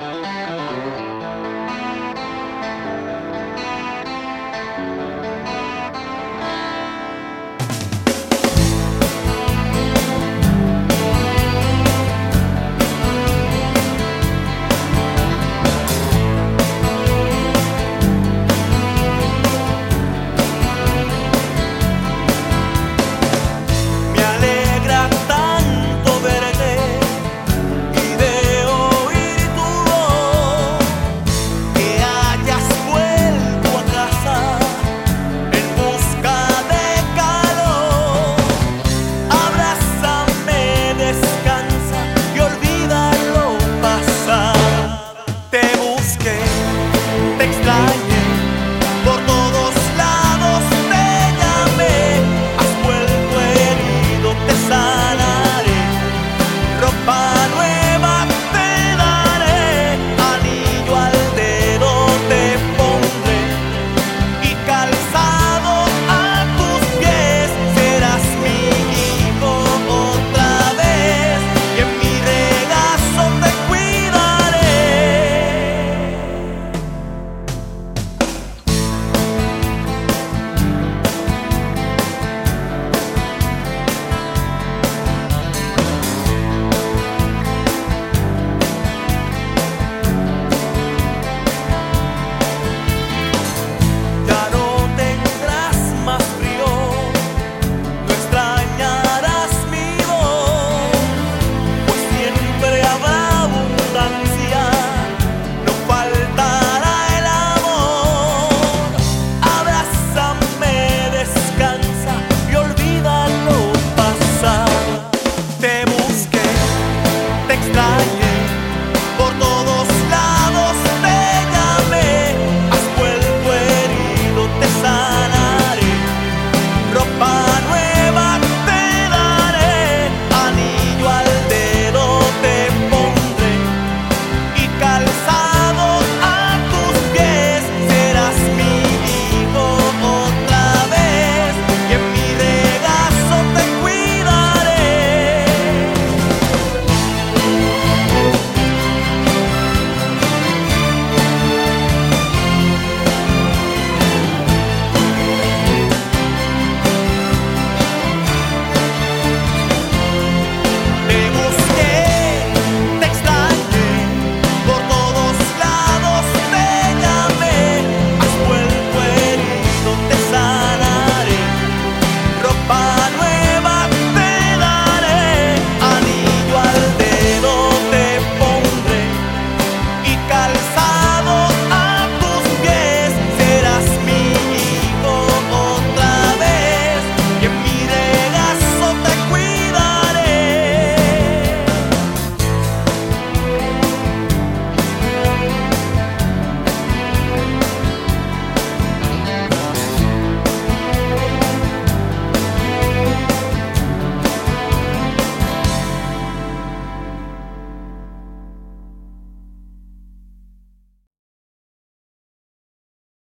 Música